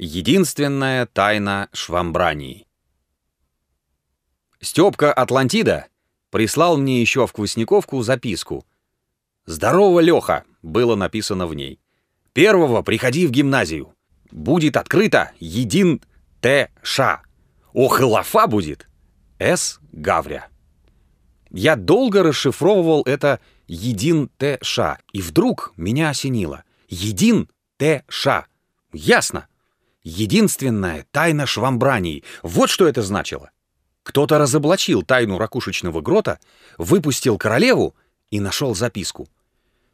Единственная тайна Швамбрании. Степка Атлантида прислал мне еще в Квасниковку записку. «Здорово, Леха!» — было написано в ней. «Первого приходи в гимназию. Будет открыто един Т. Ша. Ох, и лафа будет! С. Гавря». Я долго расшифровывал это «един Т. Ша», и вдруг меня осенило. «Един Т. Ша». Ясно! Единственная тайна швамбраний. Вот что это значило. Кто-то разоблачил тайну ракушечного грота, выпустил королеву и нашел записку.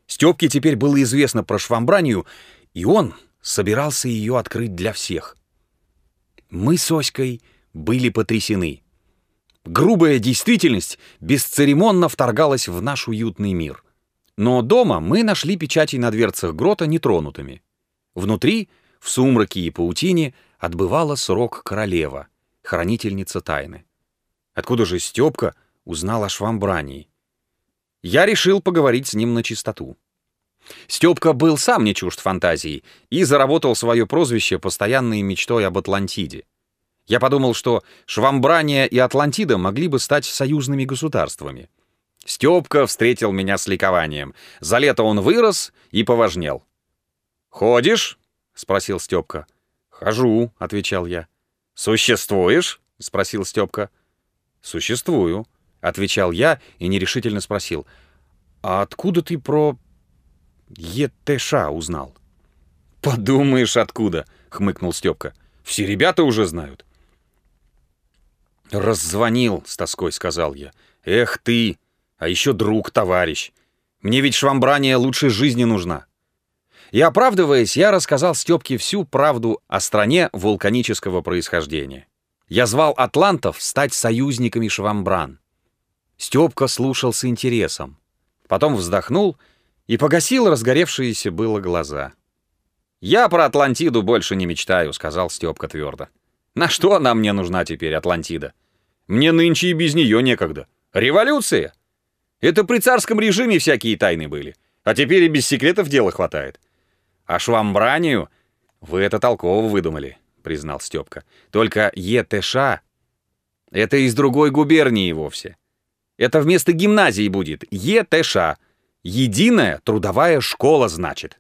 Степке теперь было известно про швамбранию, и он собирался ее открыть для всех. Мы с Оськой были потрясены. Грубая действительность бесцеремонно вторгалась в наш уютный мир. Но дома мы нашли печати на дверцах грота нетронутыми. Внутри — в сумраке и паутине отбывала срок королева, хранительница тайны. Откуда же Степка узнал о швамбрании? Я решил поговорить с ним на чистоту. Степка был сам не чужд фантазии и заработал свое прозвище постоянной мечтой об Атлантиде. Я подумал, что Швамбрания и Атлантида могли бы стать союзными государствами. Степка встретил меня с ликованием. За лето он вырос и поважнел. «Ходишь?» — спросил Степка. «Хожу», — отвечал я. «Существуешь?» — спросил Степка. «Существую», — отвечал я и нерешительно спросил. «А откуда ты про ЕТШ узнал?» «Подумаешь, откуда?» — хмыкнул Степка. «Все ребята уже знают». «Раззвонил», — с тоской сказал я. «Эх ты! А еще друг, товарищ! Мне ведь швамбрания лучшей жизни нужна!» И оправдываясь, я рассказал Степке всю правду о стране вулканического происхождения. Я звал атлантов стать союзниками Швамбран. Степка слушал с интересом. Потом вздохнул и погасил разгоревшиеся было глаза. «Я про Атлантиду больше не мечтаю», — сказал Степка твердо. «На что она мне нужна теперь, Атлантида? Мне нынче и без нее некогда. Революция! Это при царском режиме всякие тайны были, а теперь и без секретов дела хватает. А швамбранию вы это толково выдумали, признал Степка. Только ЕТШ — это из другой губернии вовсе. Это вместо гимназии будет ЕТШ. Единая трудовая школа, значит.